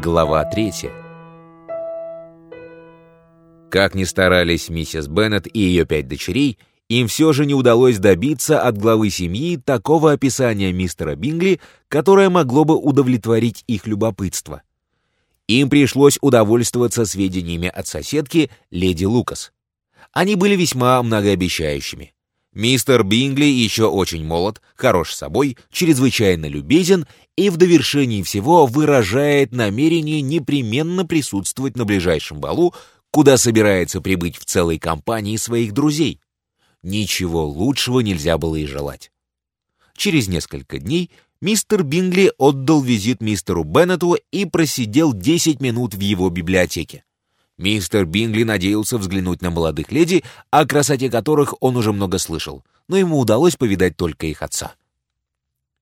Глава третья. Как ни старались миссис Беннет и ее пять дочерей, им все же не удалось добиться от главы семьи такого описания мистера Бингли, которое могло бы удовлетворить их любопытство. Им пришлось удовольствоваться сведениями от соседки, леди Лукас. Они были весьма многообещающими. Мистер Бингли еще очень молод, хорош собой, чрезвычайно любезен и в довершении всего выражает намерение непременно присутствовать на ближайшем балу, куда собирается прибыть в целой компании своих друзей. Ничего лучшего нельзя было и желать. Через несколько дней мистер Бингли отдал визит мистеру Беннету и просидел 10 минут в его библиотеке. Мистер Бингли надеялся взглянуть на молодых леди, о красоте которых он уже много слышал, но ему удалось повидать только их отца.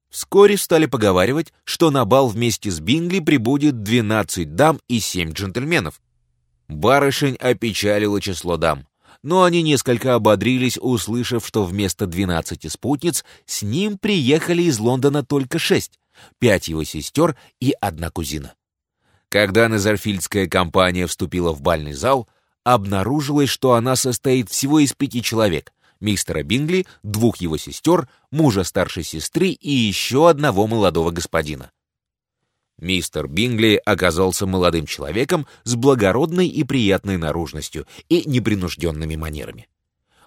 Вскоре стали поговаривать, что на бал вместе с Бингли прибудет 12 дам и 7 джентльменов. Барышень опечалило число дам, но они несколько ободрились, услышав, что вместо 12 спутниц с ним приехали из Лондона только 6, пять его сестер и одна кузина. Когда Назарфильдская компания вступила в бальный зал, обнаружилось, что она состоит всего из пяти человек — мистера Бингли, двух его сестер, мужа старшей сестры и еще одного молодого господина. Мистер Бингли оказался молодым человеком с благородной и приятной наружностью и непринужденными манерами.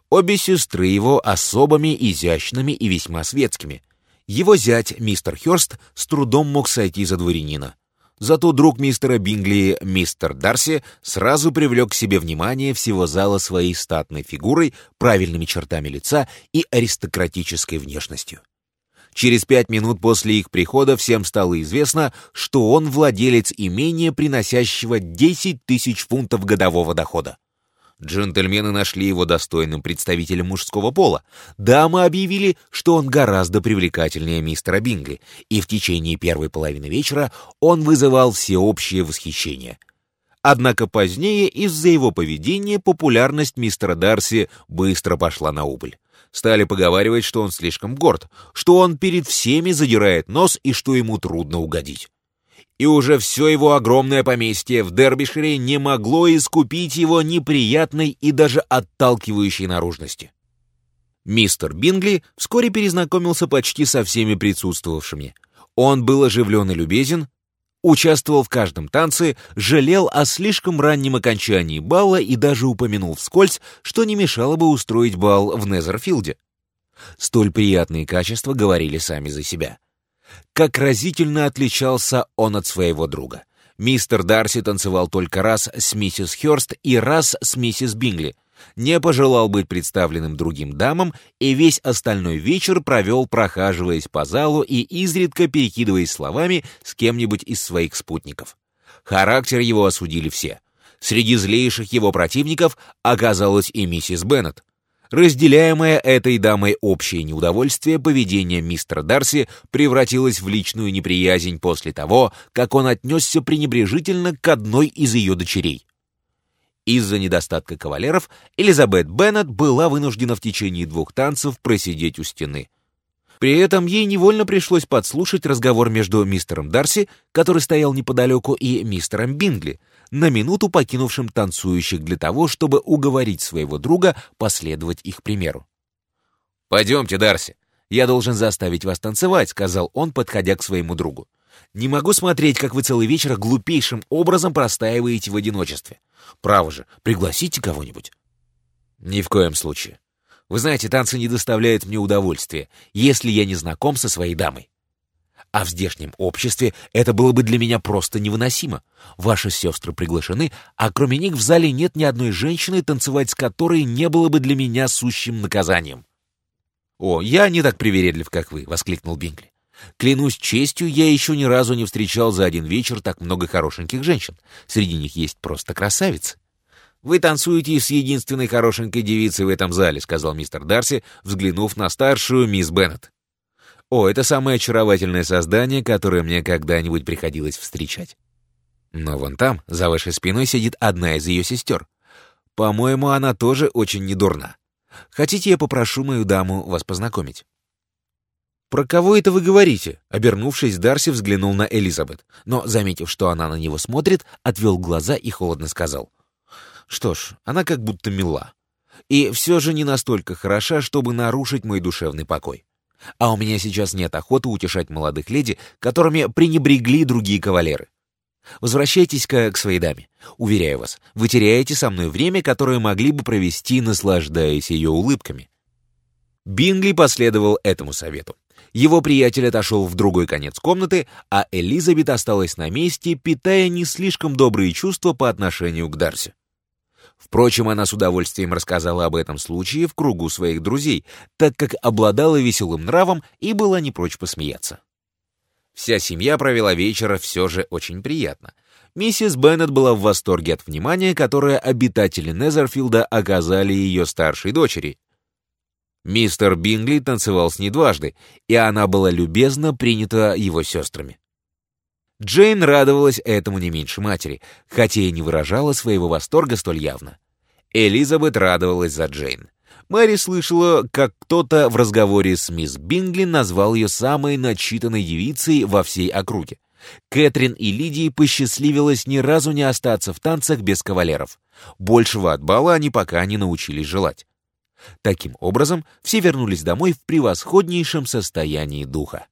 Обе сестры его особыми, изящными и весьма светскими. Его зять, мистер Хёрст, с трудом мог сойти за дворянина. Зато друг мистера Бингли, мистер Дарси, сразу привлек к себе внимание всего зала своей статной фигурой, правильными чертами лица и аристократической внешностью. Через пять минут после их прихода всем стало известно, что он владелец имения, приносящего 10 тысяч фунтов годового дохода. Джентльмены нашли его достойным представителем мужского пола. Дамы объявили, что он гораздо привлекательнее мистера Бингли, и в течение первой половины вечера он вызывал всеобщее восхищение. Однако позднее из-за его поведения популярность мистера Дарси быстро пошла на убыль. Стали поговаривать, что он слишком горд, что он перед всеми задирает нос и что ему трудно угодить и уже все его огромное поместье в Дербишире не могло искупить его неприятной и даже отталкивающей наружности. Мистер Бингли вскоре перезнакомился почти со всеми присутствовавшими. Он был оживлен и любезен, участвовал в каждом танце, жалел о слишком раннем окончании бала и даже упомянул вскользь, что не мешало бы устроить бал в Незерфилде. Столь приятные качества говорили сами за себя. Как разительно отличался он от своего друга. Мистер Дарси танцевал только раз с миссис Хёрст и раз с миссис Бингли. Не пожелал быть представленным другим дамам и весь остальной вечер провел, прохаживаясь по залу и изредка перекидываясь словами с кем-нибудь из своих спутников. Характер его осудили все. Среди злейших его противников оказалась и миссис Беннет. Разделяемое этой дамой общее неудовольствие поведения мистера Дарси превратилось в личную неприязнь после того, как он отнесся пренебрежительно к одной из ее дочерей. Из-за недостатка кавалеров Элизабет Беннет была вынуждена в течение двух танцев просидеть у стены. При этом ей невольно пришлось подслушать разговор между мистером Дарси, который стоял неподалеку, и мистером Бингли, на минуту покинувшим танцующих для того, чтобы уговорить своего друга последовать их примеру. «Пойдемте, Дарси, я должен заставить вас танцевать», — сказал он, подходя к своему другу. «Не могу смотреть, как вы целый вечер глупейшим образом простаиваете в одиночестве. Право же, пригласите кого-нибудь». «Ни в коем случае. Вы знаете, танцы не доставляют мне удовольствия, если я не знаком со своей дамой а в здешнем обществе это было бы для меня просто невыносимо. Ваши сестры приглашены, а кроме них в зале нет ни одной женщины, танцевать с которой не было бы для меня сущим наказанием. «О, я не так привередлив, как вы», — воскликнул Бингли. «Клянусь честью, я еще ни разу не встречал за один вечер так много хорошеньких женщин. Среди них есть просто красавицы». «Вы танцуете с единственной хорошенькой девицей в этом зале», — сказал мистер Дарси, взглянув на старшую мисс Беннет. О, это самое очаровательное создание, которое мне когда-нибудь приходилось встречать. Но вон там, за вашей спиной, сидит одна из ее сестер. По-моему, она тоже очень недурна. Хотите, я попрошу мою даму вас познакомить?» «Про кого это вы говорите?» Обернувшись, Дарси взглянул на Элизабет, но, заметив, что она на него смотрит, отвел глаза и холодно сказал. «Что ж, она как будто мила. И все же не настолько хороша, чтобы нарушить мой душевный покой. А у меня сейчас нет охоты утешать молодых леди, которыми пренебрегли другие кавалеры. Возвращайтесь-ка к своей даме. Уверяю вас, вы теряете со мной время, которое могли бы провести, наслаждаясь ее улыбками». Бингли последовал этому совету. Его приятель отошел в другой конец комнаты, а Элизабет осталась на месте, питая не слишком добрые чувства по отношению к Дарси. Впрочем, она с удовольствием рассказала об этом случае в кругу своих друзей, так как обладала веселым нравом и была не прочь посмеяться. Вся семья провела вечер все же очень приятно. Миссис Беннет была в восторге от внимания, которое обитатели Незерфилда оказали ее старшей дочери, Мистер Бингли танцевал с ней дважды, и она была любезно принята его сестрами. Джейн радовалась этому не меньше матери, хотя и не выражала своего восторга столь явно. Элизабет радовалась за Джейн. Мэри слышала, как кто-то в разговоре с мисс Бингли назвал ее самой начитанной девицей во всей округе. Кэтрин и Лидии посчастливилось ни разу не остаться в танцах без кавалеров. Большего от бала они пока не научились желать. Таким образом, все вернулись домой в превосходнейшем состоянии духа.